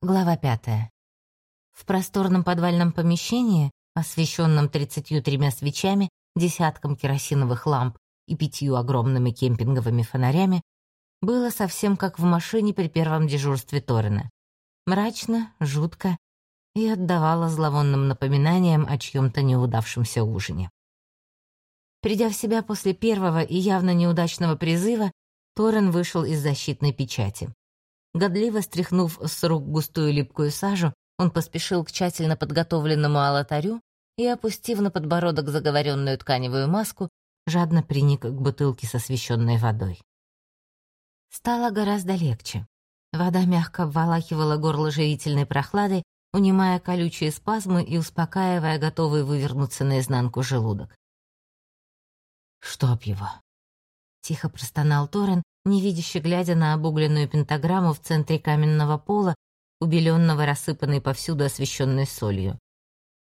Глава пятая. В просторном подвальном помещении, освещенном 33 свечами, десятком керосиновых ламп и пятью огромными кемпинговыми фонарями, было совсем как в машине при первом дежурстве Торрена. Мрачно, жутко и отдавало зловонным напоминанием о чьем-то неудавшемся ужине. Придя в себя после первого и явно неудачного призыва, Торрен вышел из защитной печати. Годливо стряхнув с рук густую липкую сажу, он поспешил к тщательно подготовленному алтарю и, опустив на подбородок заговоренную тканевую маску, жадно приник к бутылке с освещенной водой. Стало гораздо легче. Вода мягко обволакивала горло живительной прохладой, унимая колючие спазмы и успокаивая готовый вывернуться наизнанку желудок. «Чтоб его!» — тихо простонал Торрен, невидяще глядя на обугленную пентаграмму в центре каменного пола, убеленного рассыпанной повсюду освещенной солью.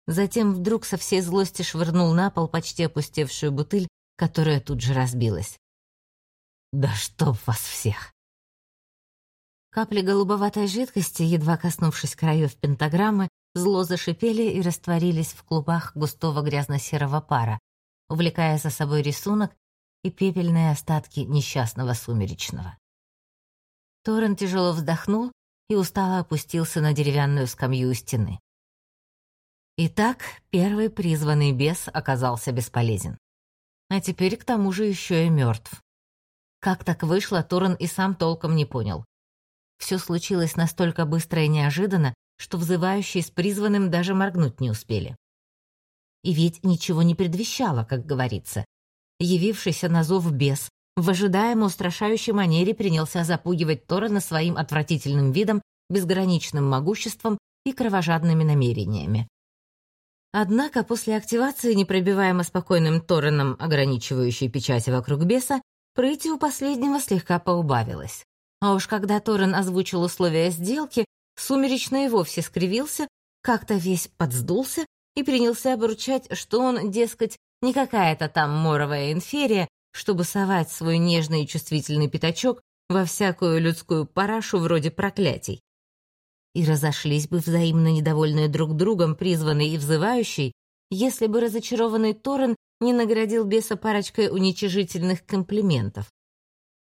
Затем вдруг со всей злости швырнул на пол почти опустевшую бутыль, которая тут же разбилась. «Да чтоб вас всех!» Капли голубоватой жидкости, едва коснувшись краев пентаграммы, зло зашипели и растворились в клубах густого грязно-серого пара, увлекая за собой рисунок и пепельные остатки несчастного сумеречного. Торрен тяжело вздохнул и устало опустился на деревянную скамью у стены. Итак, первый призванный бес оказался бесполезен. А теперь к тому же еще и мертв. Как так вышло, Торрен и сам толком не понял. Все случилось настолько быстро и неожиданно, что взывающие с призванным даже моргнуть не успели. И ведь ничего не предвещало, как говорится явившийся на зов бес, в ожидаемо устрашающей манере принялся запугивать Торрена своим отвратительным видом, безграничным могуществом и кровожадными намерениями. Однако после активации непробиваемо спокойным Торреном ограничивающей печати вокруг беса, прыти у последнего слегка поубавилось. А уж когда Торрен озвучил условия сделки, сумеречно и вовсе скривился, как-то весь подсдулся и принялся обручать, что он, дескать, не какая-то там моровая инферия, чтобы совать свой нежный и чувствительный пятачок во всякую людскую парашу вроде проклятий. И разошлись бы взаимно недовольные друг другом призванный и взывающий, если бы разочарованный Торрен не наградил беса парочкой уничижительных комплиментов.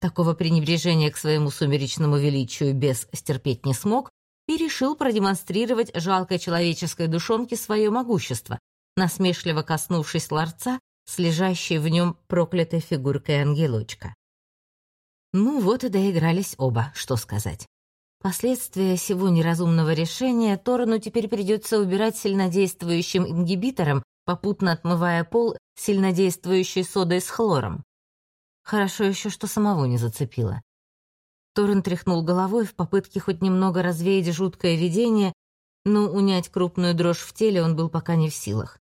Такого пренебрежения к своему сумеречному величию бес стерпеть не смог и решил продемонстрировать жалкой человеческой душонке свое могущество, насмешливо коснувшись ларца с лежащей в нем проклятой фигуркой ангелочка. Ну вот и доигрались оба, что сказать. Последствия всего неразумного решения Торону теперь придется убирать сильнодействующим ингибитором, попутно отмывая пол сильнодействующей содой с хлором. Хорошо еще, что самого не зацепило. Торрен тряхнул головой в попытке хоть немного развеять жуткое видение, но унять крупную дрожь в теле он был пока не в силах.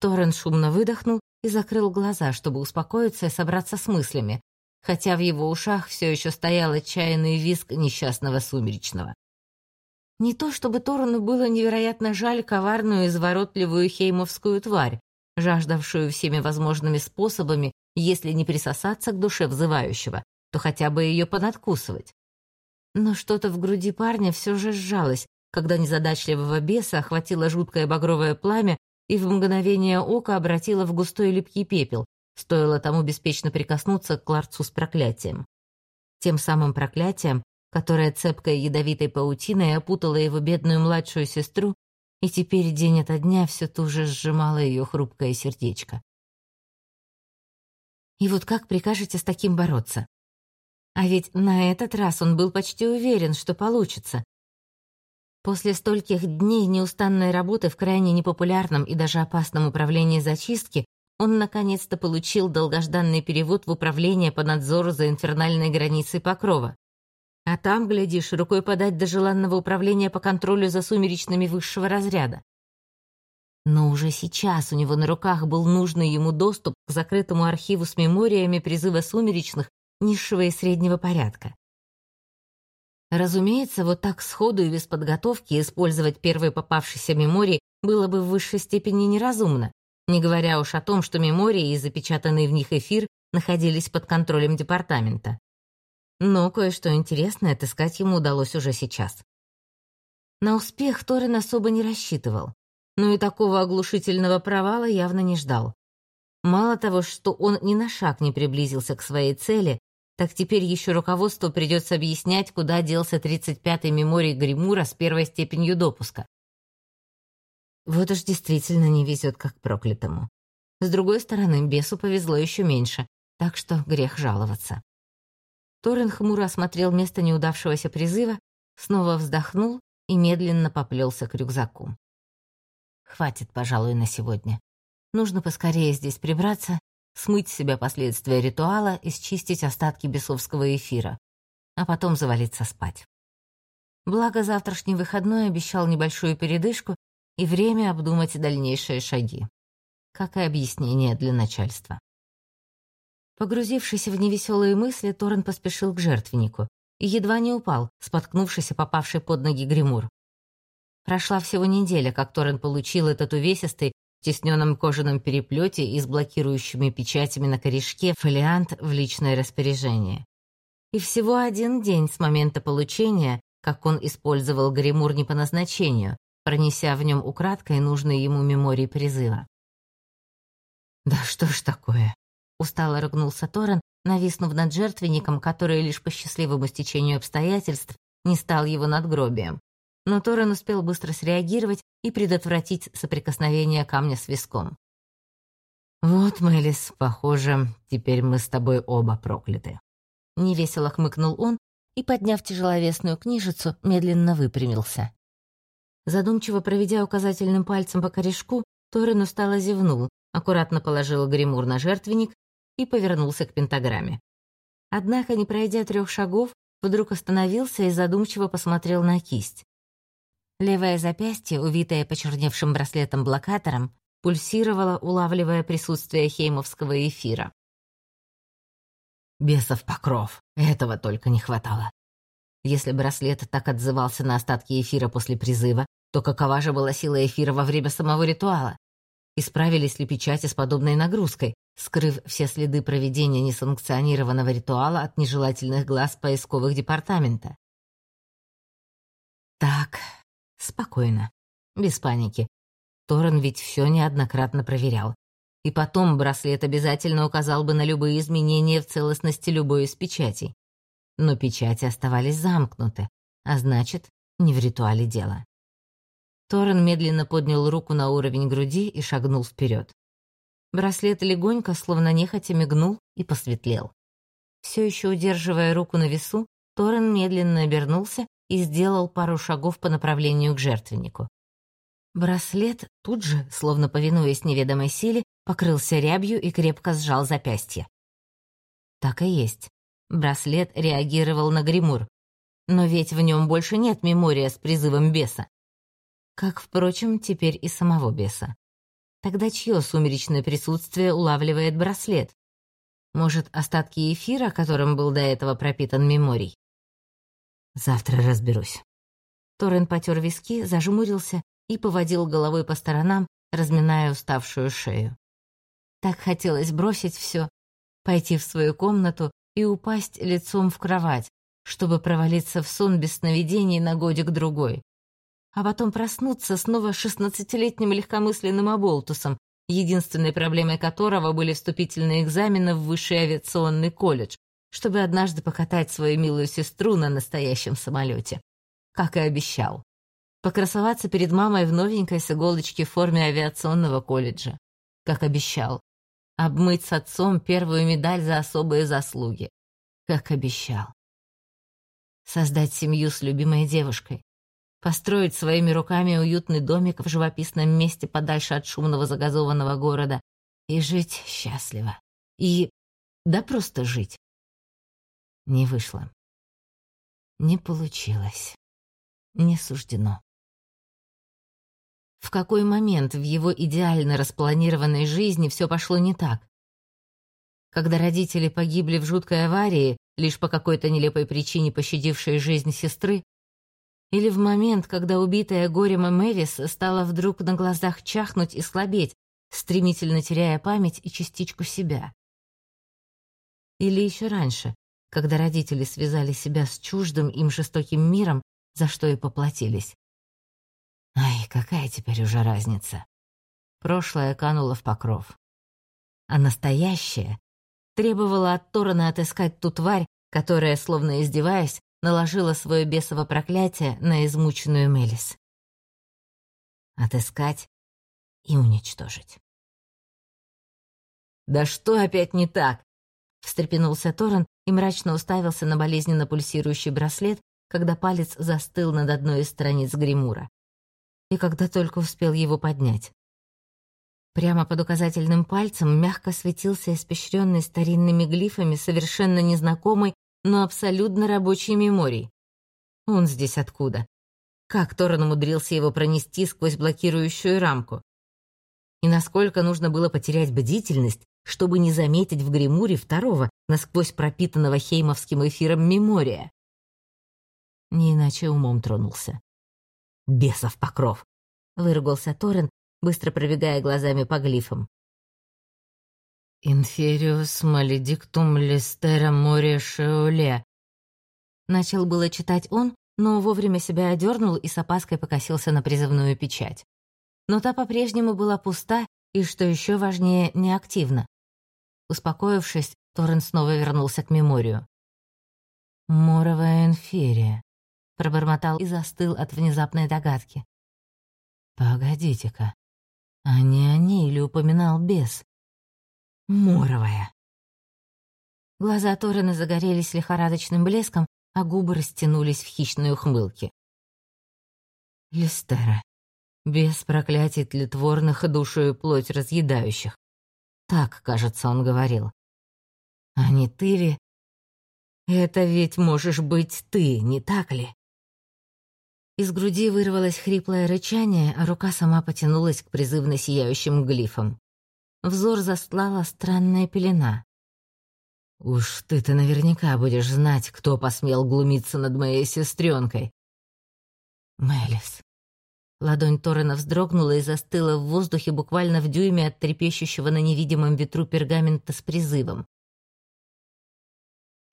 Торрен шумно выдохнул и закрыл глаза, чтобы успокоиться и собраться с мыслями, хотя в его ушах все еще стоял отчаянный визг несчастного сумеречного. Не то чтобы Торану было невероятно жаль коварную изворотливую хеймовскую тварь, жаждавшую всеми возможными способами, если не присосаться к душе взывающего, то хотя бы ее понадкусывать. Но что-то в груди парня все же сжалось, когда незадачливого беса охватило жуткое багровое пламя, и в мгновение ока обратила в густой липкий пепел, стоило тому беспечно прикоснуться к ларцу с проклятием. Тем самым проклятием, которое цепкой ядовитой паутиной опутало его бедную младшую сестру, и теперь день ото дня все туже сжимало ее хрупкое сердечко. И вот как прикажете с таким бороться? А ведь на этот раз он был почти уверен, что получится, После стольких дней неустанной работы в крайне непопулярном и даже опасном управлении зачистки он наконец-то получил долгожданный перевод в управление по надзору за инфернальной границей Покрова. А там, глядишь, рукой подать до желанного управления по контролю за сумеречными высшего разряда. Но уже сейчас у него на руках был нужный ему доступ к закрытому архиву с мемориями призыва сумеречных низшего и среднего порядка. Разумеется, вот так сходу и без подготовки использовать первые попавшиеся мемории было бы в высшей степени неразумно, не говоря уж о том, что мемории и запечатанный в них эфир находились под контролем департамента. Но кое-что интересное отыскать ему удалось уже сейчас. На успех Торин особо не рассчитывал, но и такого оглушительного провала явно не ждал. Мало того, что он ни на шаг не приблизился к своей цели, так теперь еще руководству придется объяснять, куда делся 35-й меморий Гримура с первой степенью допуска. Вот уж действительно не везет как проклятому. С другой стороны, бесу повезло еще меньше, так что грех жаловаться. Торрен хмуро осмотрел место неудавшегося призыва, снова вздохнул и медленно поплелся к рюкзаку. Хватит, пожалуй, на сегодня. Нужно поскорее здесь прибраться смыть с себя последствия ритуала и счистить остатки бесовского эфира, а потом завалиться спать. Благо, завтрашний выходной обещал небольшую передышку и время обдумать дальнейшие шаги. Как и объяснение для начальства. Погрузившись в невеселые мысли, Торрен поспешил к жертвеннику и едва не упал, споткнувшись и попавший под ноги гримур. Прошла всего неделя, как Торрен получил этот увесистый, тесненном кожаном переплете и с блокирующими печатями на корешке фолиант в личное распоряжение. И всего один день с момента получения, как он использовал гримур не по назначению, пронеся в нем украдкой нужные ему мемории призыва. «Да что ж такое?» — устало рыгнулся Торрен, нависнув над жертвенником, который лишь по счастливому стечению обстоятельств не стал его надгробием. Но Торрен успел быстро среагировать и предотвратить соприкосновение камня с виском. «Вот, Мелис, похоже, теперь мы с тобой оба прокляты». Невесело хмыкнул он и, подняв тяжеловесную книжицу, медленно выпрямился. Задумчиво проведя указательным пальцем по корешку, Торин устало зевнул, аккуратно положил гримур на жертвенник и повернулся к пентаграмме. Однако, не пройдя трех шагов, вдруг остановился и задумчиво посмотрел на кисть. Левое запястье, увитое почерневшим браслетом-блокатором, пульсировало, улавливая присутствие хеймовского эфира. Бесов покров. Этого только не хватало. Если браслет так отзывался на остатки эфира после призыва, то какова же была сила эфира во время самого ритуала? Исправились ли печати с подобной нагрузкой, скрыв все следы проведения несанкционированного ритуала от нежелательных глаз поисковых департамента? Так, Спокойно. Без паники. Торрен ведь все неоднократно проверял. И потом браслет обязательно указал бы на любые изменения в целостности любой из печатей. Но печати оставались замкнуты, а значит, не в ритуале дело. Торрен медленно поднял руку на уровень груди и шагнул вперед. Браслет легонько, словно нехотя мигнул и посветлел. Все еще удерживая руку на весу, Торрен медленно обернулся и сделал пару шагов по направлению к жертвеннику. Браслет тут же, словно повинуясь неведомой силе, покрылся рябью и крепко сжал запястье. Так и есть. Браслет реагировал на гримур. Но ведь в нем больше нет мемория с призывом беса. Как, впрочем, теперь и самого беса. Тогда чье сумеречное присутствие улавливает браслет? Может, остатки эфира, которым был до этого пропитан меморий? Завтра разберусь. Торрен потер виски, зажмурился и поводил головой по сторонам, разминая уставшую шею. Так хотелось бросить все, пойти в свою комнату и упасть лицом в кровать, чтобы провалиться в сон без сновидений на годик-другой. А потом проснуться снова шестнадцатилетним легкомысленным оболтусом, единственной проблемой которого были вступительные экзамены в высший авиационный колледж, чтобы однажды покатать свою милую сестру на настоящем самолете. Как и обещал. Покрасоваться перед мамой в новенькой с иголочки в форме авиационного колледжа. Как обещал. Обмыть с отцом первую медаль за особые заслуги. Как обещал. Создать семью с любимой девушкой. Построить своими руками уютный домик в живописном месте подальше от шумного загазованного города. И жить счастливо. И... да просто жить. Не вышло. Не получилось. Не суждено. В какой момент в его идеально распланированной жизни все пошло не так? Когда родители погибли в жуткой аварии, лишь по какой-то нелепой причине пощадившей жизнь сестры, или в момент, когда убитая горем Мэвис стала вдруг на глазах чахнуть и слабеть, стремительно теряя память и частичку себя. Или еще раньше, когда родители связали себя с чуждым им жестоким миром, за что и поплатились. Ай, какая теперь уже разница? Прошлое кануло в покров. А настоящее требовало от Торана отыскать ту тварь, которая, словно издеваясь, наложила свое бесово проклятие на измученную Мелис. Отыскать и уничтожить. «Да что опять не так?» — встрепенулся Торрен и мрачно уставился на болезненно пульсирующий браслет, когда палец застыл над одной из страниц гримура. И когда только успел его поднять. Прямо под указательным пальцем мягко светился испещренный старинными глифами совершенно незнакомый, но абсолютно рабочий меморий. Он здесь откуда? Как Торрен умудрился его пронести сквозь блокирующую рамку? И насколько нужно было потерять бдительность, чтобы не заметить в гримуре второго, насквозь пропитанного хеймовским эфиром мемория. Не иначе умом тронулся. «Бесов покров!» — выругался Торрен, быстро пробегая глазами по глифам. «Инфериус маледиктум листера море шеоле». Начал было читать он, но вовремя себя одернул и с опаской покосился на призывную печать. Но та по-прежнему была пуста и, что еще важнее, неактивна. Успокоившись, Торрен снова вернулся к меморию. «Моровая инферия», — пробормотал и застыл от внезапной догадки. «Погодите-ка, а не о ней ли упоминал бес?» «Моровая». Глаза Торрена загорелись лихорадочным блеском, а губы растянулись в хищной ухмылке. «Листера, без проклятий тлетворных и душу и плоть разъедающих. Так, кажется, он говорил. А не ты ли? Это ведь можешь быть ты, не так ли? Из груди вырвалось хриплое рычание, а рука сама потянулась к призывно сияющим глифам. Взор застлала странная пелена. «Уж ты-то наверняка будешь знать, кто посмел глумиться над моей сестренкой. «Мелис, Ладонь Торрена вздрогнула и застыла в воздухе буквально в дюйме от трепещущего на невидимом ветру пергамента с призывом.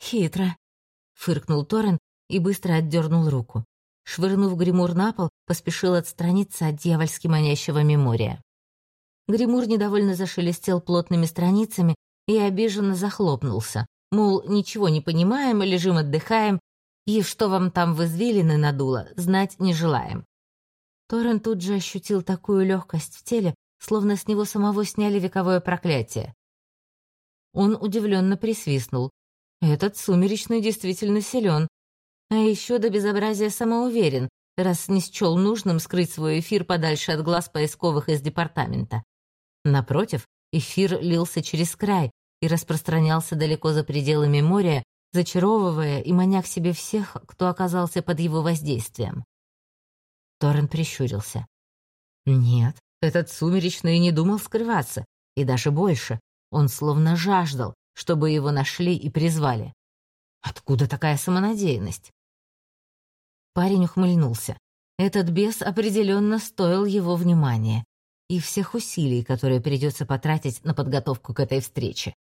«Хитро», — фыркнул Торрен и быстро отдернул руку. Швырнув гримур на пол, поспешил отстраниться от дьявольски манящего мемория. Гримур недовольно зашелестел плотными страницами и обиженно захлопнулся. Мол, ничего не понимаем, лежим отдыхаем, и что вам там в извилины надуло, знать не желаем. Торрен тут же ощутил такую легкость в теле, словно с него самого сняли вековое проклятие. Он удивленно присвистнул. Этот сумеречный действительно силен. А еще до безобразия самоуверен, раз не счел нужным скрыть свой эфир подальше от глаз поисковых из департамента. Напротив, эфир лился через край и распространялся далеко за пределами моря, зачаровывая и маня к себе всех, кто оказался под его воздействием. Торрен прищурился. Нет, этот сумеречный не думал скрываться, и даже больше. Он словно жаждал, чтобы его нашли и призвали. Откуда такая самонадеянность? Парень ухмыльнулся. Этот бес определенно стоил его внимания и всех усилий, которые придется потратить на подготовку к этой встрече.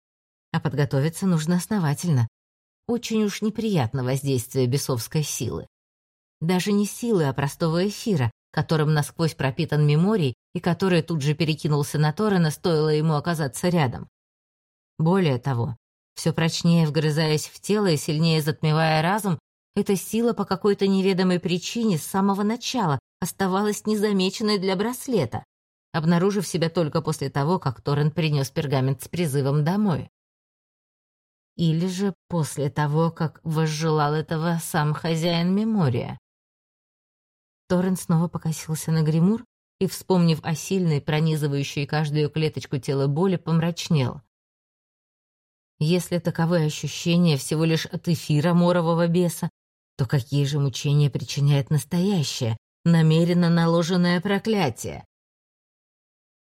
А подготовиться нужно основательно. Очень уж неприятно воздействие бесовской силы. Даже не силы, а простого эфира, которым насквозь пропитан меморий и который тут же перекинулся на Торрена, стоило ему оказаться рядом. Более того, все прочнее вгрызаясь в тело и сильнее затмевая разум, эта сила по какой-то неведомой причине с самого начала оставалась незамеченной для браслета, обнаружив себя только после того, как Торрен принес пергамент с призывом домой. Или же после того, как возжелал этого сам хозяин мемория. Торрен снова покосился на гримур и, вспомнив о сильной, пронизывающей каждую клеточку тела боли, помрачнел. Если таковы ощущения всего лишь от эфира морового беса, то какие же мучения причиняет настоящее, намеренно наложенное проклятие?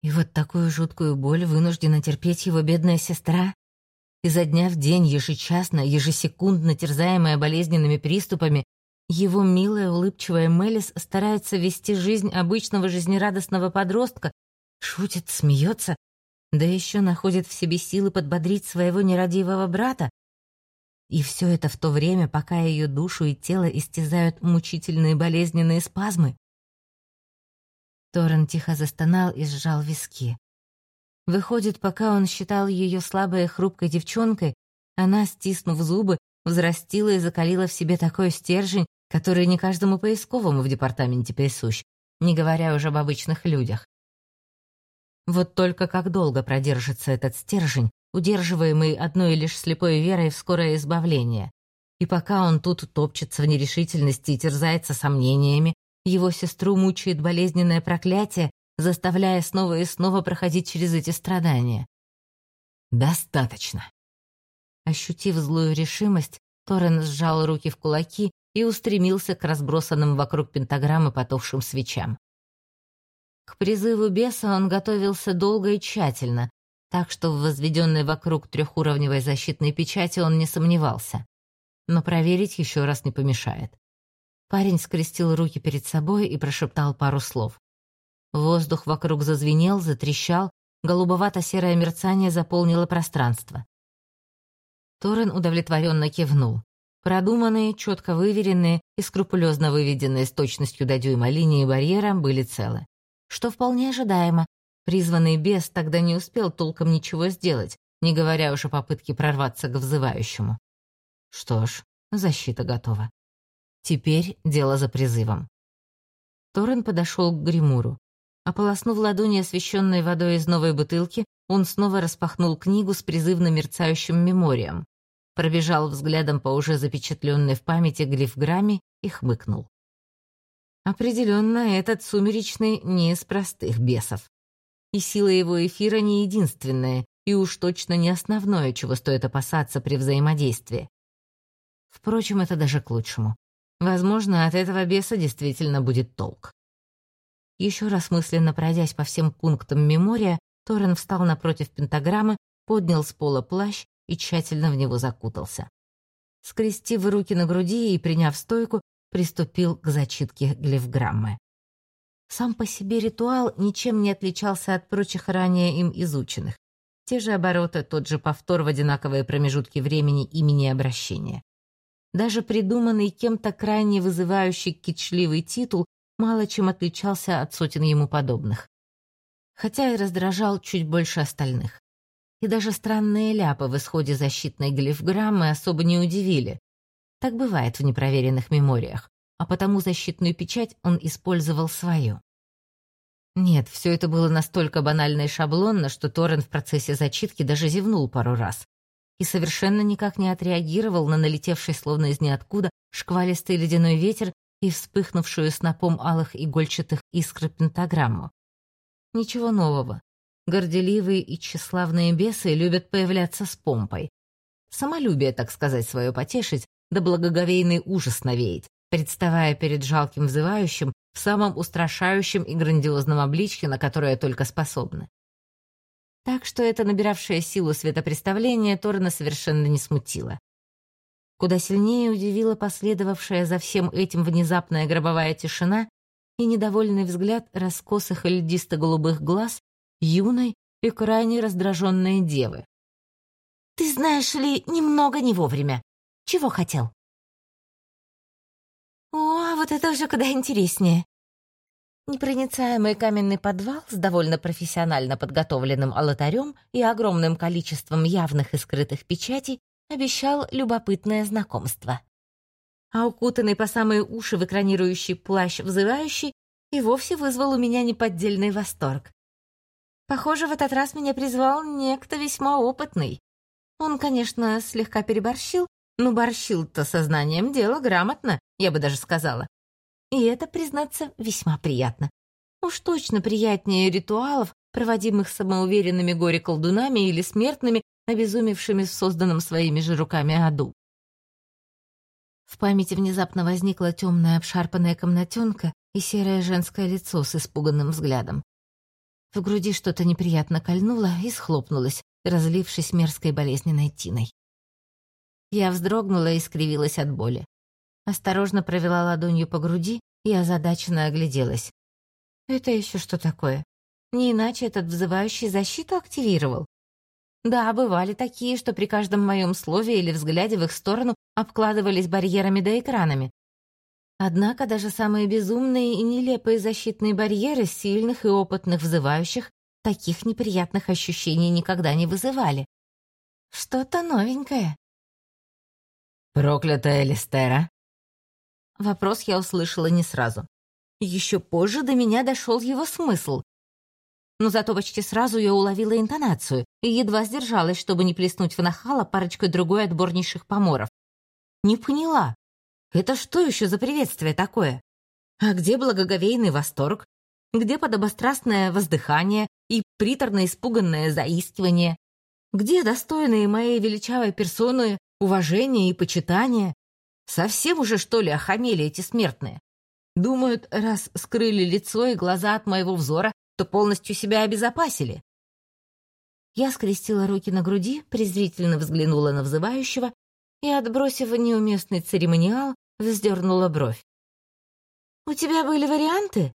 И вот такую жуткую боль вынуждена терпеть его бедная сестра? Изо дня в день, ежечасно, ежесекундно терзаемая болезненными приступами, его милая, улыбчивая Мелис старается вести жизнь обычного жизнерадостного подростка, шутит, смеется, да еще находит в себе силы подбодрить своего нерадивого брата. И все это в то время, пока ее душу и тело истязают мучительные болезненные спазмы. Торрен тихо застонал и сжал виски. Выходит, пока он считал ее слабой и хрупкой девчонкой, она, стиснув зубы, взрастила и закалила в себе такой стержень, который не каждому поисковому в департаменте присущ, не говоря уже об обычных людях. Вот только как долго продержится этот стержень, удерживаемый одной лишь слепой верой в скорое избавление. И пока он тут топчется в нерешительности и терзается сомнениями, его сестру мучает болезненное проклятие, заставляя снова и снова проходить через эти страдания. «Достаточно». Ощутив злую решимость, Торрен сжал руки в кулаки и устремился к разбросанным вокруг пентаграммы потухшим свечам. К призыву беса он готовился долго и тщательно, так что в возведенной вокруг трехуровневой защитной печати он не сомневался. Но проверить еще раз не помешает. Парень скрестил руки перед собой и прошептал пару слов. Воздух вокруг зазвенел, затрещал, голубовато-серое мерцание заполнило пространство. Торрен удовлетворенно кивнул. Продуманные, четко выверенные и скрупулезно выведенные с точностью до дюйма линии барьера были целы что вполне ожидаемо. Призванный бес тогда не успел толком ничего сделать, не говоря уж о попытке прорваться к взывающему. Что ж, защита готова. Теперь дело за призывом. Торрен подошел к гримуру. Ополоснув ладони, освещенной водой из новой бутылки, он снова распахнул книгу с призывно мерцающим меморием, пробежал взглядом по уже запечатленной в памяти глифграмме и хмыкнул. Определенно, этот сумеречный не из простых бесов. И сила его эфира не единственная, и уж точно не основное, чего стоит опасаться при взаимодействии. Впрочем, это даже к лучшему. Возможно, от этого беса действительно будет толк. Еще раз мысленно пройдясь по всем пунктам мемория, Торрен встал напротив пентаграммы, поднял с пола плащ и тщательно в него закутался. Скрестив руки на груди и приняв стойку, приступил к зачитке глифграммы. Сам по себе ритуал ничем не отличался от прочих ранее им изученных. Те же обороты, тот же повтор в одинаковые промежутки времени имени обращения. Даже придуманный кем-то крайне вызывающий кичливый титул мало чем отличался от сотен ему подобных. Хотя и раздражал чуть больше остальных. И даже странные ляпы в исходе защитной глифграммы особо не удивили. Так бывает в непроверенных мемориях, а потому защитную печать он использовал свою. Нет, все это было настолько банально и шаблонно, что Торрен в процессе зачитки даже зевнул пару раз и совершенно никак не отреагировал на налетевший словно из ниоткуда шквалистый ледяной ветер и вспыхнувшую снопом алых игольчатых искр пентаграмму. Ничего нового. Горделивые и тщеславные бесы любят появляться с помпой. Самолюбие, так сказать, свое потешить, да благоговейный ужас навеять, представая перед жалким взывающим в самом устрашающем и грандиозном обличье, на которое только способны. Так что это набиравшее силу светопреставление Торна совершенно не смутило. Куда сильнее удивила последовавшая за всем этим внезапная гробовая тишина и недовольный взгляд раскосых и льдисто-голубых глаз юной и крайне раздраженной девы. «Ты знаешь ли, немного не вовремя», чего хотел?» «О, вот это уже куда интереснее!» Непроницаемый каменный подвал с довольно профессионально подготовленным алтарем и огромным количеством явных и скрытых печатей обещал любопытное знакомство. А укутанный по самые уши в экранирующий плащ взывающий и вовсе вызвал у меня неподдельный восторг. Похоже, в этот раз меня призвал некто весьма опытный. Он, конечно, слегка переборщил, ну, борщил-то сознанием дела грамотно, я бы даже сказала. И это, признаться, весьма приятно. Уж точно приятнее ритуалов, проводимых самоуверенными горе-колдунами или смертными, обезумевшими в созданном своими же руками аду. В памяти внезапно возникла темная обшарпанная комнатенка и серое женское лицо с испуганным взглядом. В груди что-то неприятно кольнуло и схлопнулось, разлившись мерзкой болезненной тиной. Я вздрогнула и скривилась от боли. Осторожно провела ладонью по груди и озадаченно огляделась. Это еще что такое? Не иначе этот взывающий защиту активировал. Да, бывали такие, что при каждом моем слове или взгляде в их сторону обкладывались барьерами да экранами. Однако даже самые безумные и нелепые защитные барьеры сильных и опытных взывающих таких неприятных ощущений никогда не вызывали. Что-то новенькое. «Проклятая Листера?» Вопрос я услышала не сразу. Еще позже до меня дошел его смысл. Но зато почти сразу я уловила интонацию и едва сдержалась, чтобы не плеснуть в нахала парочкой другой отборнейших поморов. Не поняла. Это что еще за приветствие такое? А где благоговейный восторг? Где подобострастное воздыхание и приторно-испуганное заискивание? Где достойные моей величавой персоны уважение и почитание? Совсем уже, что ли, охамели эти смертные? Думают, раз скрыли лицо и глаза от моего взора, то полностью себя обезопасили. Я скрестила руки на груди, презрительно взглянула на взывающего и, отбросив неуместный церемониал, вздернула бровь. «У тебя были варианты?»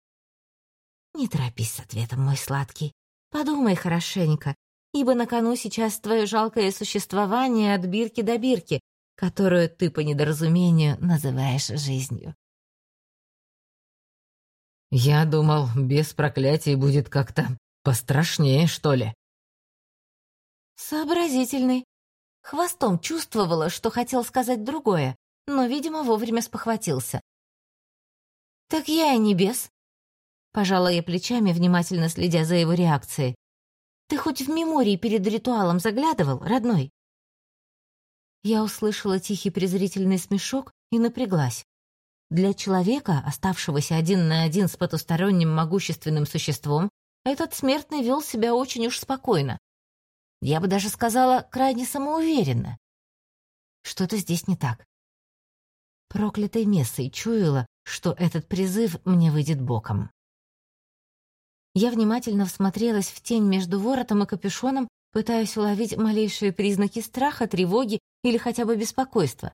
«Не торопись с ответом, мой сладкий. Подумай хорошенько, ибо на кону сейчас твое жалкое существование от бирки до бирки, которую ты по недоразумению называешь жизнью. Я думал, без проклятий будет как-то пострашнее, что ли. Сообразительный. Хвостом чувствовала, что хотел сказать другое, но, видимо, вовремя спохватился. «Так я и не бес», — пожала я плечами, внимательно следя за его реакцией. Ты хоть в мемории перед ритуалом заглядывал, родной?» Я услышала тихий презрительный смешок и напряглась. Для человека, оставшегося один на один с потусторонним могущественным существом, этот смертный вел себя очень уж спокойно. Я бы даже сказала, крайне самоуверенно. Что-то здесь не так. Проклятой мессой чуяла, что этот призыв мне выйдет боком. Я внимательно всмотрелась в тень между воротом и капюшоном, пытаясь уловить малейшие признаки страха, тревоги или хотя бы беспокойства.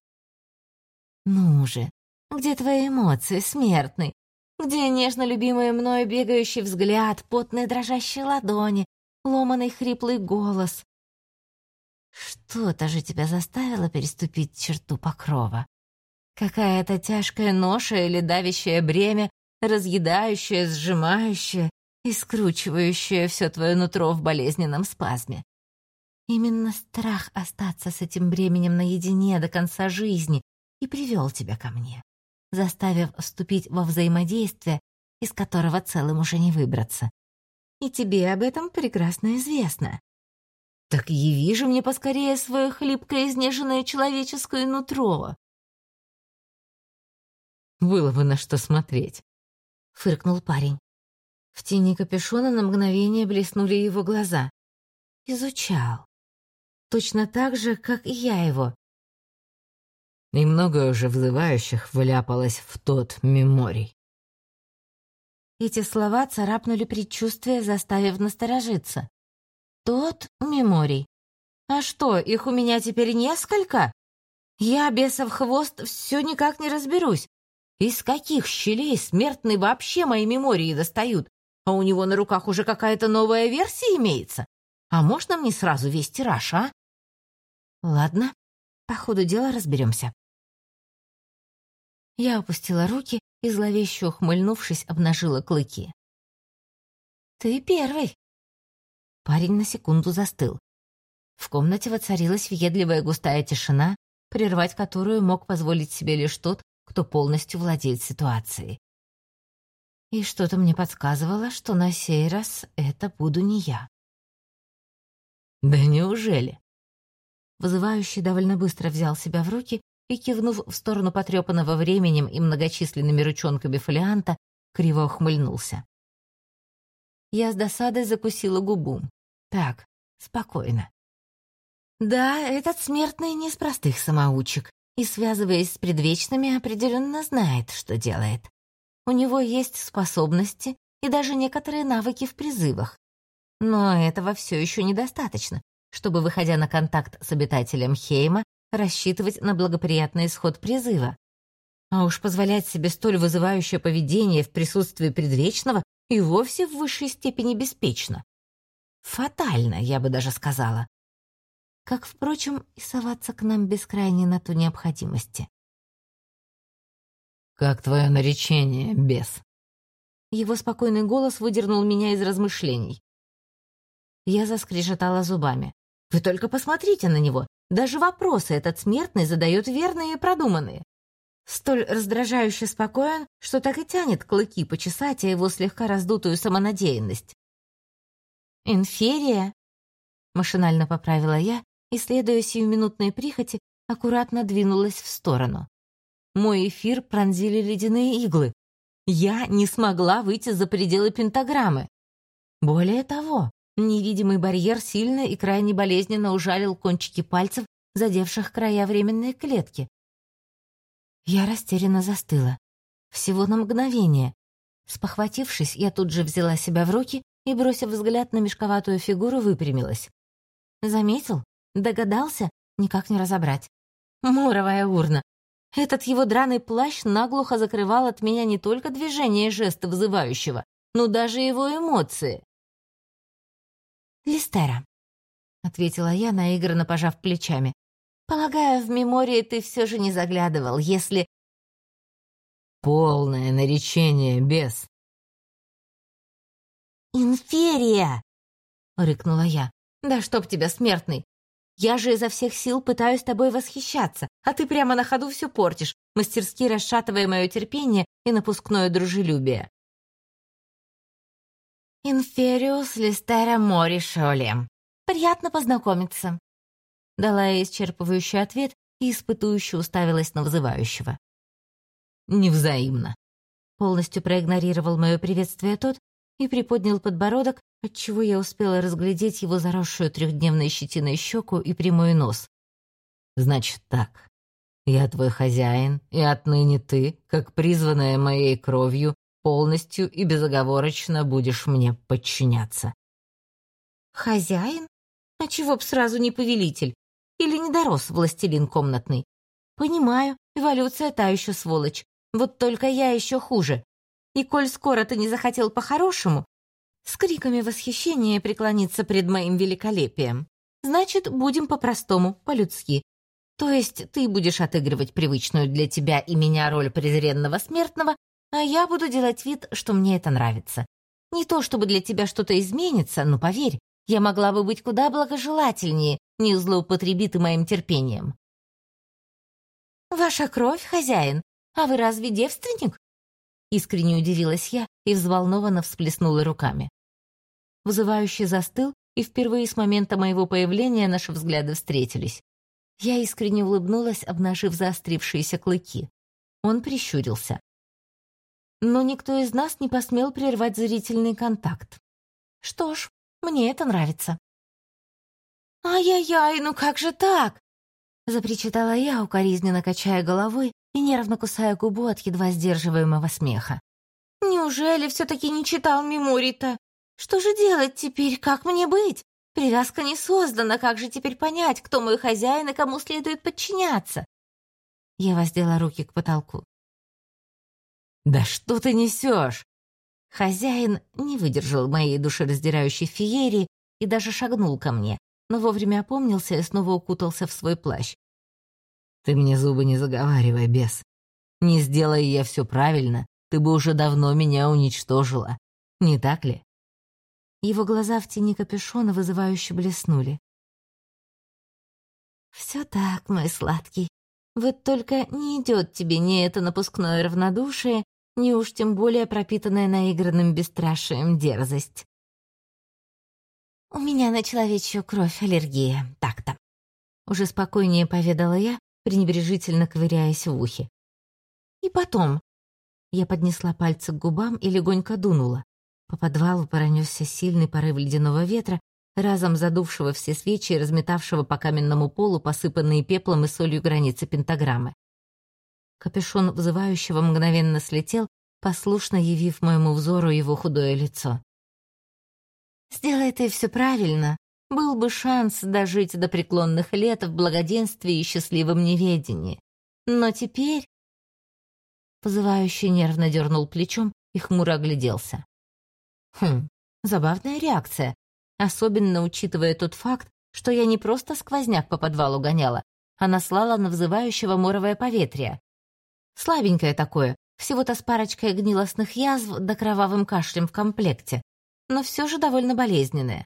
«Ну же, где твои эмоции, смертный? Где нежно любимый мной бегающий взгляд, потные дрожащие ладони, ломаный хриплый голос? Что-то же тебя заставило переступить черту покрова. Какая-то тяжкая ноша или давящее бремя, разъедающее, сжимающее, и скручивающее все твое нутро в болезненном спазме. Именно страх остаться с этим бременем наедине до конца жизни и привел тебя ко мне, заставив вступить во взаимодействие, из которого целым уже не выбраться. И тебе об этом прекрасно известно. Так яви же мне поскорее свое хлипкое изнеженное человеческое нутро. Было бы на что смотреть, — фыркнул парень. В тени капюшона на мгновение блеснули его глаза. Изучал. Точно так же, как и я его. И много уже взывающих вляпалось в тот меморий. Эти слова царапнули предчувствие, заставив насторожиться. «Тот меморий? А что, их у меня теперь несколько? Я, бесов хвост, все никак не разберусь. Из каких щелей смертные вообще мои мемории достают? А у него на руках уже какая-то новая версия имеется? А можно мне сразу весь тираж, а? Ладно, по ходу дела разберемся. Я опустила руки и, зловеще ухмыльнувшись, обнажила клыки. «Ты первый!» Парень на секунду застыл. В комнате воцарилась въедливая густая тишина, прервать которую мог позволить себе лишь тот, кто полностью владеет ситуацией. И что-то мне подсказывало, что на сей раз это буду не я. «Да неужели?» Вызывающий довольно быстро взял себя в руки и, кивнув в сторону потрепанного временем и многочисленными ручонками фолианта, криво ухмыльнулся. Я с досадой закусила губу. Так, спокойно. Да, этот смертный не из простых самоучек, и, связываясь с предвечными, определенно знает, что делает. У него есть способности и даже некоторые навыки в призывах. Но этого все еще недостаточно, чтобы, выходя на контакт с обитателем Хейма, рассчитывать на благоприятный исход призыва. А уж позволять себе столь вызывающее поведение в присутствии предвечного и вовсе в высшей степени беспечно. Фатально, я бы даже сказала. Как, впрочем, и соваться к нам без крайней на то необходимости. «Как твое наречение, бес?» Его спокойный голос выдернул меня из размышлений. Я заскрежетала зубами. «Вы только посмотрите на него! Даже вопросы этот смертный задает верные и продуманные. Столь раздражающе спокоен, что так и тянет клыки почесать, а его слегка раздутую самонадеянность. «Инферия!» — машинально поправила я и, следуя сиюминутной прихоти, аккуратно двинулась в сторону. Мой эфир пронзили ледяные иглы. Я не смогла выйти за пределы пентаграммы. Более того, невидимый барьер сильно и крайне болезненно ужалил кончики пальцев, задевших края временной клетки. Я растерянно застыла. Всего на мгновение. Спохватившись, я тут же взяла себя в руки и, бросив взгляд на мешковатую фигуру, выпрямилась. Заметил? Догадался? Никак не разобрать. Муровая урна. Этот его драный плащ наглухо закрывал от меня не только движение и жесты вызывающего, но даже его эмоции. «Листера», — ответила я, наигранно пожав плечами. Полагаю, в мемории ты все же не заглядывал, если... Полное наречение, бес. «Инферия!» — рыкнула я. «Да чтоб тебя, смертный! Я же изо всех сил пытаюсь тобой восхищаться, а ты прямо на ходу все портишь, мастерски расшатывая мое терпение и напускное дружелюбие». «Инфериус листера мори шолем. Приятно познакомиться», Дала я исчерпывающий ответ и испытующе уставилась на вызывающего. «Невзаимно», — полностью проигнорировал мое приветствие тот и приподнял подбородок, отчего я успела разглядеть его заросшую трехдневной щетиной щеку и прямой нос. «Значит так, я твой хозяин, и отныне ты, как призванная моей кровью, полностью и безоговорочно будешь мне подчиняться». «Хозяин? А чего б сразу не повелитель? Или не дорос властелин комнатный? Понимаю, эволюция та еще сволочь. Вот только я еще хуже. И коль скоро ты не захотел по-хорошему, с криками восхищения преклониться пред моим великолепием, значит, будем по-простому, по-людски. То есть ты будешь отыгрывать привычную для тебя и меня роль презренного смертного, а я буду делать вид, что мне это нравится. Не то чтобы для тебя что-то изменится, но поверь, я могла бы быть куда благожелательнее, не злоупотреби ты моим терпением. «Ваша кровь, хозяин, а вы разве девственник?» Искренне удивилась я и взволнованно всплеснула руками. Вызывающий застыл, и впервые с момента моего появления наши взгляды встретились. Я искренне улыбнулась, обнажив заострившиеся клыки. Он прищурился. Но никто из нас не посмел прервать зрительный контакт. Что ж, мне это нравится. «Ай-яй-яй, ну как же так?» Запричитала я, укоризненно качая головой и нервно кусая губу от едва сдерживаемого смеха. «Неужели все-таки не читал меморий-то? Что же делать теперь? Как мне быть? Привязка не создана, как же теперь понять, кто мой хозяин и кому следует подчиняться?» Я воздела руки к потолку. «Да что ты несешь?» Хозяин не выдержал моей душераздирающей феерии и даже шагнул ко мне, но вовремя опомнился и снова укутался в свой плащ. «Ты мне зубы не заговаривай, бес. Не сделай я все правильно, ты бы уже давно меня уничтожила. Не так ли?» Его глаза в тени капюшона вызывающе блеснули. «Все так, мой сладкий. Вот только не идет тебе ни это напускное равнодушие, ни уж тем более пропитанная наигранным бесстрашием дерзость. «У меня на человечью кровь аллергия, так-то», — уже спокойнее поведала я, пренебрежительно ковыряясь в ухе. «И потом...» Я поднесла пальцы к губам и легонько дунула. По подвалу пронесся сильный порыв ледяного ветра, разом задувшего все свечи и разметавшего по каменному полу посыпанные пеплом и солью границы пентаграммы. Капюшон вызывающего мгновенно слетел, послушно явив моему взору его худое лицо. «Сделай ты все правильно, был бы шанс дожить до преклонных лет в благоденствии и счастливом неведении. Но теперь...» Позывающий нервно дернул плечом и хмуро огляделся. «Хм, забавная реакция, особенно учитывая тот факт, что я не просто сквозняк по подвалу гоняла, а наслала на взывающего моровое поветрие. Слабенькое такое, всего-то с парочкой гнилостных язв да кровавым кашлем в комплекте, но все же довольно болезненное.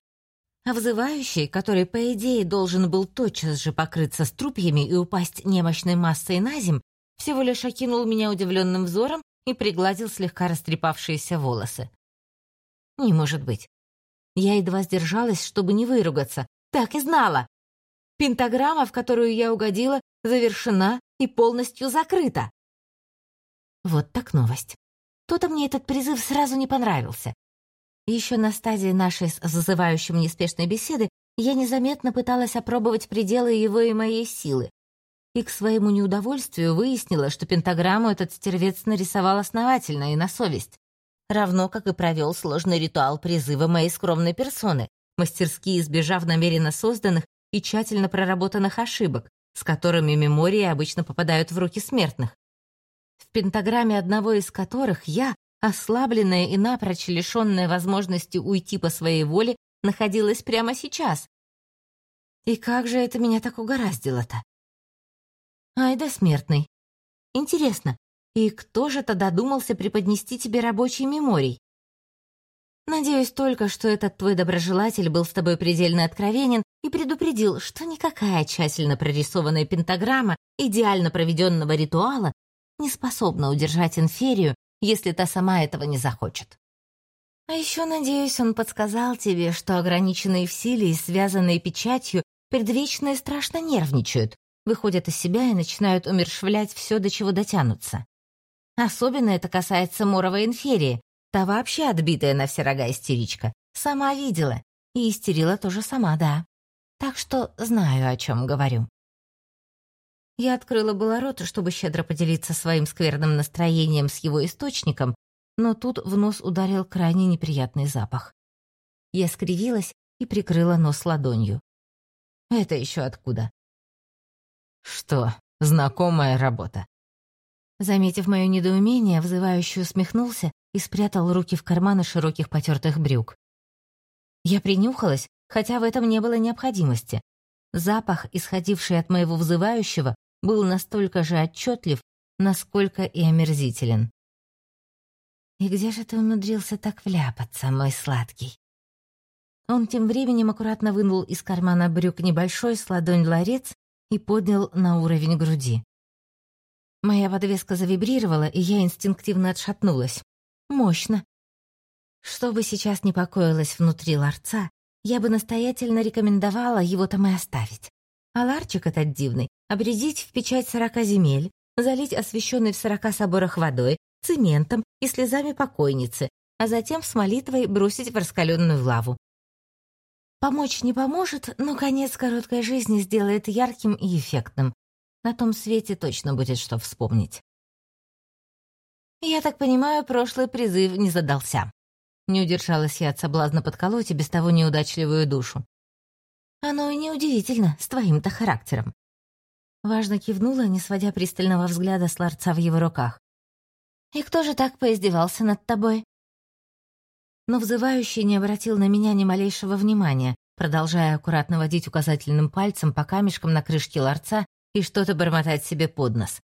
А взывающий, который, по идее, должен был тотчас же покрыться струпьями и упасть немощной массой на земь, всего лишь окинул меня удивленным взором и пригладил слегка растрепавшиеся волосы. Не может быть. Я едва сдержалась, чтобы не выругаться. Так и знала. Пентаграмма, в которую я угодила, завершена и полностью закрыта. Вот так новость. То-то мне этот призыв сразу не понравился. Еще на стадии нашей с зазывающим неспешной беседы я незаметно пыталась опробовать пределы его и моей силы. И к своему неудовольствию выяснила, что пентаграмму этот стервец нарисовал основательно и на совесть. Равно как и провел сложный ритуал призыва моей скромной персоны, мастерски избежав намеренно созданных и тщательно проработанных ошибок, с которыми мемории обычно попадают в руки смертных. В пентаграмме одного из которых я, ослабленная и напрочь лишенная возможности уйти по своей воле, находилась прямо сейчас. И как же это меня так угораздило-то? Ай да смертный. Интересно, и кто же тогда додумался преподнести тебе рабочий меморий? Надеюсь только, что этот твой доброжелатель был с тобой предельно откровенен и предупредил, что никакая тщательно прорисованная пентаграмма идеально проведенного ритуала не способна удержать инферию если та сама этого не захочет. А еще, надеюсь, он подсказал тебе, что ограниченные в силе и связанные печатью предвечно и страшно нервничают, выходят из себя и начинают умершвлять все, до чего дотянутся. Особенно это касается Моровой инферии, та вообще отбитая на все рога истеричка. Сама видела. И истерила тоже сама, да. Так что знаю, о чем говорю. Я открыла было рот, чтобы щедро поделиться своим скверным настроением с его источником, но тут в нос ударил крайне неприятный запах. Я скривилась и прикрыла нос ладонью. «Это еще откуда?» «Что, знакомая работа?» Заметив мое недоумение, взывающий усмехнулся и спрятал руки в карманы широких потертых брюк. Я принюхалась, хотя в этом не было необходимости. Запах, исходивший от моего взывающего, был настолько же отчетлив, насколько и омерзителен. «И где же ты умудрился так вляпаться, мой сладкий?» Он тем временем аккуратно вынул из кармана брюк небольшой с ладонь ларец и поднял на уровень груди. Моя подвеска завибрировала, и я инстинктивно отшатнулась. Мощно. Что бы сейчас не покоилось внутри ларца, я бы настоятельно рекомендовала его там и оставить. А ларчик этот дивный обрядить в печать сорока земель, залить освященный в сорока соборах водой, цементом и слезами покойницы, а затем с молитвой бросить в раскаленную лаву. Помочь не поможет, но конец короткой жизни сделает ярким и эффектным. На том свете точно будет что вспомнить. Я так понимаю, прошлый призыв не задался. Не удержалась я от соблазна подколоть и без того неудачливую душу. Оно и неудивительно, с твоим-то характером. Важно кивнула, не сводя пристального взгляда с ларца в его руках. «И кто же так поиздевался над тобой?» Но взывающий не обратил на меня ни малейшего внимания, продолжая аккуратно водить указательным пальцем по камешкам на крышке ларца и что-то бормотать себе под нос.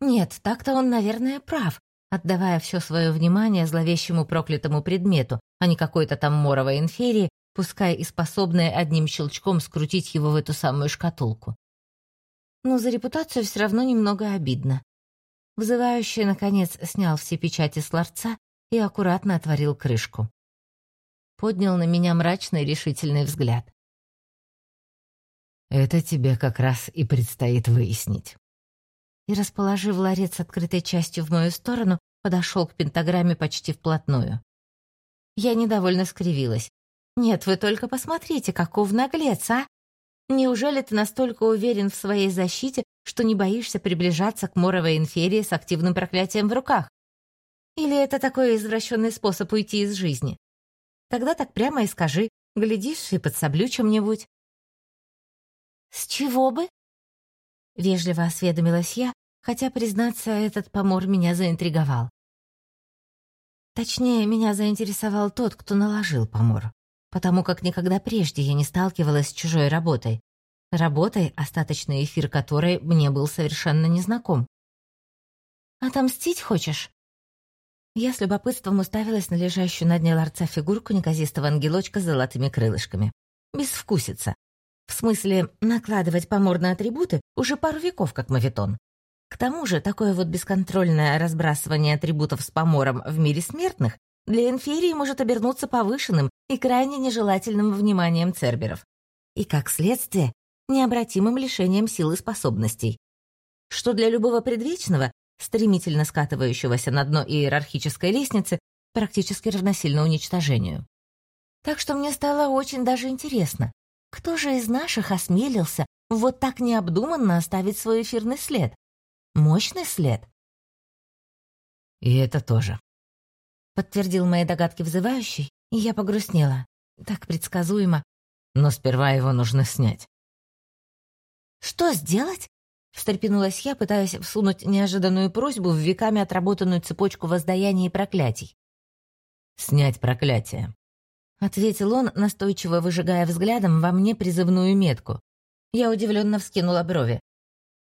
Нет, так-то он, наверное, прав, отдавая все свое внимание зловещему проклятому предмету, а не какой-то там моровой инферии, пускай и способная одним щелчком скрутить его в эту самую шкатулку. Но за репутацию все равно немного обидно. Вызывающий, наконец, снял все печати с ларца и аккуратно отворил крышку. Поднял на меня мрачный решительный взгляд. «Это тебе как раз и предстоит выяснить». И, расположив ларец открытой частью в мою сторону, подошел к пентаграмме почти вплотную. Я недовольно скривилась. «Нет, вы только посмотрите, каков наглец, а! Неужели ты настолько уверен в своей защите, что не боишься приближаться к моровой инферии с активным проклятием в руках? Или это такой извращенный способ уйти из жизни? Тогда так прямо и скажи, глядишь и подсоблю чем-нибудь». «С чего бы?» Вежливо осведомилась я, хотя, признаться, этот помор меня заинтриговал. Точнее, меня заинтересовал тот, кто наложил помор потому как никогда прежде я не сталкивалась с чужой работой. Работой, остаточный эфир которой мне был совершенно незнаком. Отомстить хочешь?» Я с любопытством уставилась на лежащую на дне ларца фигурку неказистого ангелочка с золотыми крылышками. Безвкусица. В смысле, накладывать поморные атрибуты уже пару веков, как мавитон. К тому же, такое вот бесконтрольное разбрасывание атрибутов с помором в мире смертных для инферии может обернуться повышенным и крайне нежелательным вниманием церберов. И, как следствие, необратимым лишением сил и способностей. Что для любого предвечного стремительно скатывающегося на дно иерархической лестницы, практически равносильно уничтожению. Так что мне стало очень даже интересно, кто же из наших осмелился вот так необдуманно оставить свой эфирный след? Мощный след? И это тоже. Подтвердил мои догадки взывающий, и я погрустнела. Так предсказуемо. Но сперва его нужно снять. Что сделать? Встрепенулась я, пытаясь всунуть неожиданную просьбу в веками отработанную цепочку воздаяний и проклятий. «Снять проклятие», — ответил он, настойчиво выжигая взглядом во мне призывную метку. Я удивленно вскинула брови.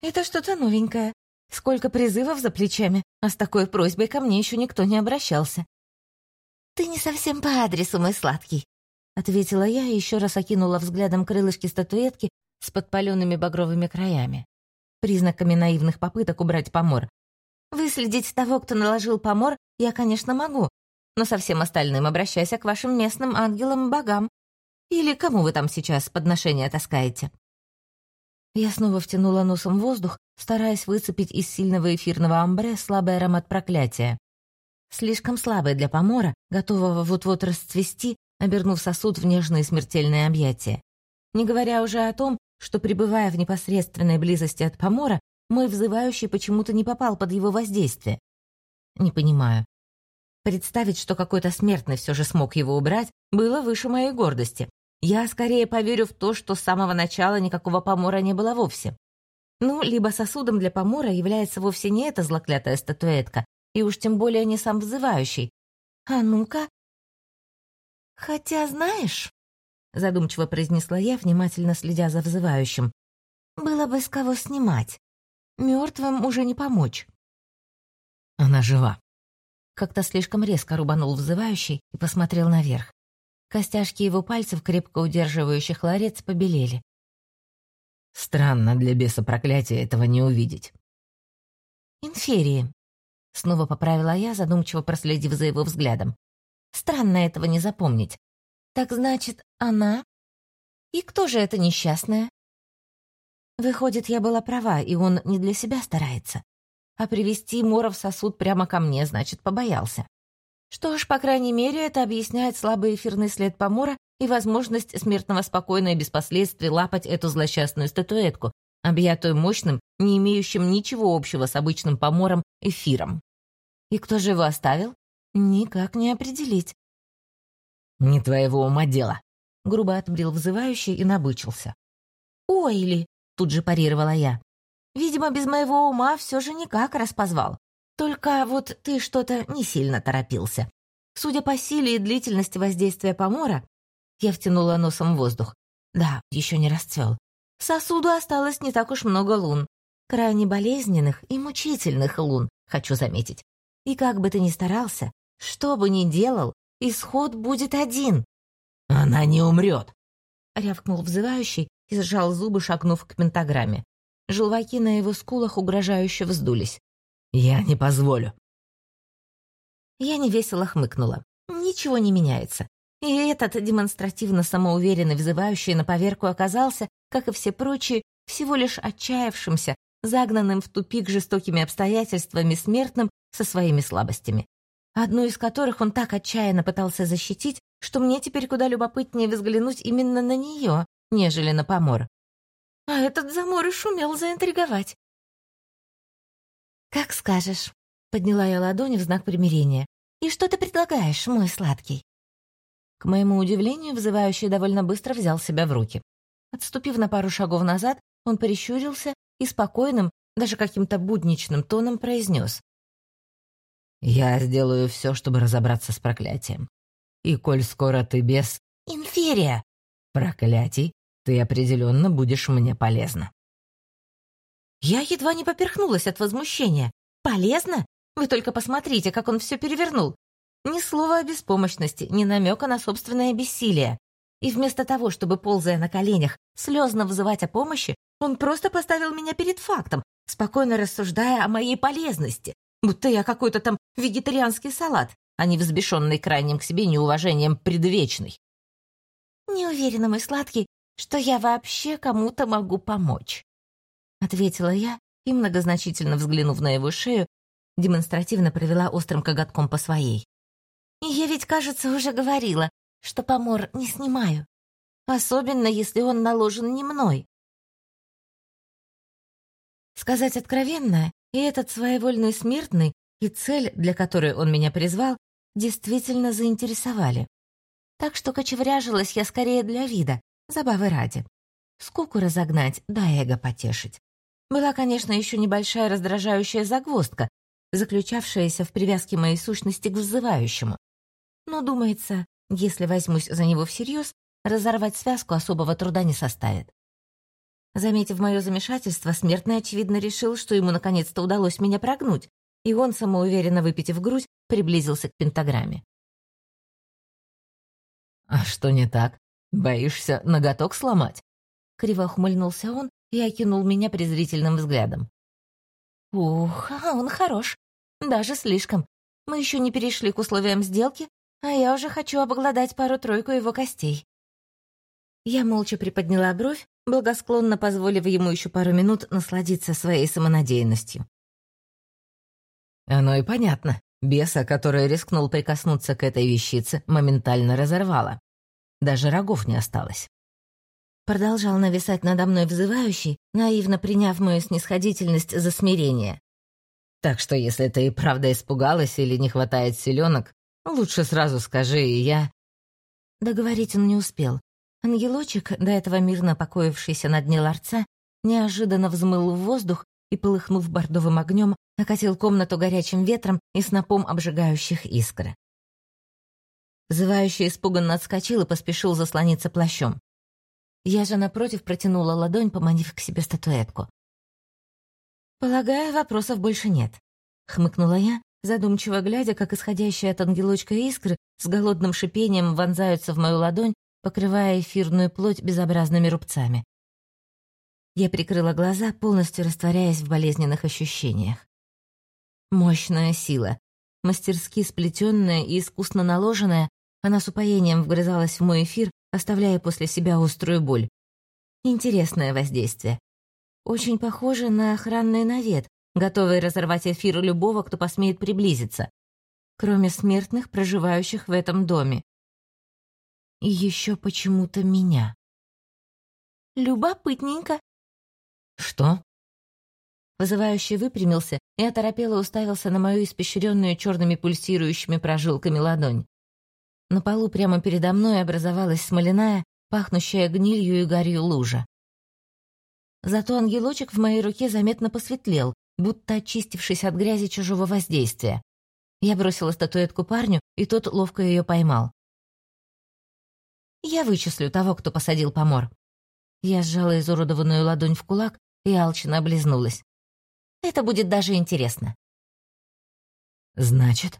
«Это что-то новенькое. Сколько призывов за плечами, а с такой просьбой ко мне еще никто не обращался». «Ты не совсем по адресу, мой сладкий», — ответила я и еще раз окинула взглядом крылышки статуэтки с подпаленными багровыми краями признаками наивных попыток убрать помор. Выследить того, кто наложил помор, я, конечно, могу, но со всем остальным обращайся к вашим местным ангелам-богам. Или кому вы там сейчас подношения таскаете?» Я снова втянула носом воздух, стараясь выцепить из сильного эфирного амбре слабый аромат проклятия. Слишком слабый для помора, готового вот-вот расцвести, обернув сосуд в нежные смертельные объятия. Не говоря уже о том, что, пребывая в непосредственной близости от помора, мой взывающий почему-то не попал под его воздействие. Не понимаю. Представить, что какой-то смертный все же смог его убрать, было выше моей гордости. Я скорее поверю в то, что с самого начала никакого помора не было вовсе. Ну, либо сосудом для помора является вовсе не эта злоклятая статуэтка, и уж тем более не сам взывающий. А ну-ка. Хотя, знаешь, задумчиво произнесла я, внимательно следя за взывающим. Было бы с кого снимать. Мертвым уже не помочь. Она жива. Как-то слишком резко рубанул взывающий и посмотрел наверх. Костяшки его пальцев, крепко удерживающих ларец, побелели. Странно для беса проклятия этого не увидеть. «Инферии», — снова поправила я, задумчиво проследив за его взглядом. «Странно этого не запомнить. Так значит, она? И кто же эта несчастная? Выходит, я была права, и он не для себя старается. А привести Мора в сосуд прямо ко мне, значит, побоялся. Что ж, по крайней мере, это объясняет слабый эфирный след помора и возможность смертного спокойно и без последствий лапать эту злосчастную статуэтку, объятую мощным, не имеющим ничего общего с обычным помором, эфиром. И кто же его оставил? Никак не определить. «Не твоего ума дело», — грубо отбрил вызывающий и набычился. «Ой, ли!» — тут же парировала я. «Видимо, без моего ума все же никак распозвал. Только вот ты что-то не сильно торопился. Судя по силе и длительности воздействия помора, я втянула носом в воздух. Да, еще не расцвел. Сосуду осталось не так уж много лун. Крайне болезненных и мучительных лун, хочу заметить. И как бы ты ни старался, что бы ни делал, Исход будет один. Она не умрет. Рявкнул взывающий и сжал зубы, шагнув к пентаграмме. Желваки на его скулах угрожающе вздулись. «Я не позволю». Я невесело хмыкнула. Ничего не меняется. И этот демонстративно самоуверенный взывающий на поверку оказался, как и все прочие, всего лишь отчаявшимся, загнанным в тупик жестокими обстоятельствами смертным со своими слабостями одну из которых он так отчаянно пытался защитить, что мне теперь куда любопытнее взглянуть именно на нее, нежели на помор. А этот замор и шумел заинтриговать. «Как скажешь», — подняла я ладони в знак примирения. «И что ты предлагаешь, мой сладкий?» К моему удивлению, вызывающий довольно быстро взял себя в руки. Отступив на пару шагов назад, он прищурился и спокойным, даже каким-то будничным тоном произнес. Я сделаю все, чтобы разобраться с проклятием. И коль скоро ты без... Инферия! Проклятий, ты определенно будешь мне полезна. Я едва не поперхнулась от возмущения. Полезно? Вы только посмотрите, как он все перевернул. Ни слова о беспомощности, ни намека на собственное бессилие. И вместо того, чтобы, ползая на коленях, слезно взывать о помощи, он просто поставил меня перед фактом, спокойно рассуждая о моей полезности, будто я какой-то там вегетарианский салат, а не взбешенный крайним к себе неуважением предвечный. «Не уверена, мой сладкий, что я вообще кому-то могу помочь», — ответила я и, многозначительно взглянув на его шею, демонстративно провела острым коготком по своей. «Я ведь, кажется, уже говорила, что помор не снимаю, особенно если он наложен не мной». Сказать откровенно, и этот своевольный смертный, и цель, для которой он меня призвал, действительно заинтересовали. Так что кочевряжилась я скорее для вида, забавы ради. Скуку разогнать, да эго потешить. Была, конечно, еще небольшая раздражающая загвоздка, заключавшаяся в привязке моей сущности к взывающему. Но, думается, если возьмусь за него всерьез, разорвать связку особого труда не составит. Заметив мое замешательство, смертный, очевидно, решил, что ему наконец-то удалось меня прогнуть, и он, самоуверенно выпитив грудь, приблизился к пентаграмме. «А что не так? Боишься ноготок сломать?» Криво ухмыльнулся он и окинул меня презрительным взглядом. «Ух, а он хорош. Даже слишком. Мы еще не перешли к условиям сделки, а я уже хочу обгладать пару-тройку его костей». Я молча приподняла бровь, благосклонно позволив ему еще пару минут насладиться своей самонадеянностью. Оно и понятно. Беса, который рискнул прикоснуться к этой вещице, моментально разорвало. Даже рогов не осталось. Продолжал нависать надо мной взывающий, наивно приняв мою снисходительность за смирение. Так что если ты и правда испугалась или не хватает селенок, лучше сразу скажи, и я...» Договорить он не успел. Ангелочек, до этого мирно покоившийся на дне ларца, неожиданно взмыл в воздух и, полыхнув бордовым огнем, окатил комнату горячим ветром и снопом обжигающих искр. Зывающий испуганно отскочил и поспешил заслониться плащом. Я же, напротив, протянула ладонь, поманив к себе статуэтку. «Полагаю, вопросов больше нет», — хмыкнула я, задумчиво глядя, как исходящие от ангелочка искры с голодным шипением вонзаются в мою ладонь, покрывая эфирную плоть безобразными рубцами. Я прикрыла глаза, полностью растворяясь в болезненных ощущениях. Мощная сила, мастерски сплетенная и искусно наложенная, она с упоением вгрызалась в мой эфир, оставляя после себя острую боль. Интересное воздействие. Очень похоже на охранный навет, готовый разорвать эфир любого, кто посмеет приблизиться, кроме смертных, проживающих в этом доме. И еще почему-то меня. Любопытненько. Что? Вызывающий выпрямился и оторопело уставился на мою испещренную черными пульсирующими прожилками ладонь. На полу прямо передо мной образовалась смоляная, пахнущая гнилью и гарью лужа. Зато ангелочек в моей руке заметно посветлел, будто очистившись от грязи чужого воздействия. Я бросила статуэтку парню, и тот ловко ее поймал. «Я вычислю того, кто посадил помор». Я сжала изуродованную ладонь в кулак и алчно облизнулась. «Это будет даже интересно». «Значит?»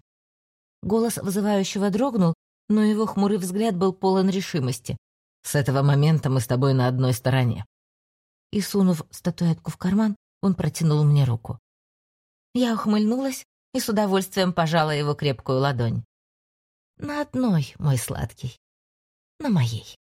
Голос вызывающего дрогнул, но его хмурый взгляд был полон решимости. «С этого момента мы с тобой на одной стороне». И, сунув статуэтку в карман, он протянул мне руку. Я ухмыльнулась и с удовольствием пожала его крепкую ладонь. «На одной, мой сладкий. На моей».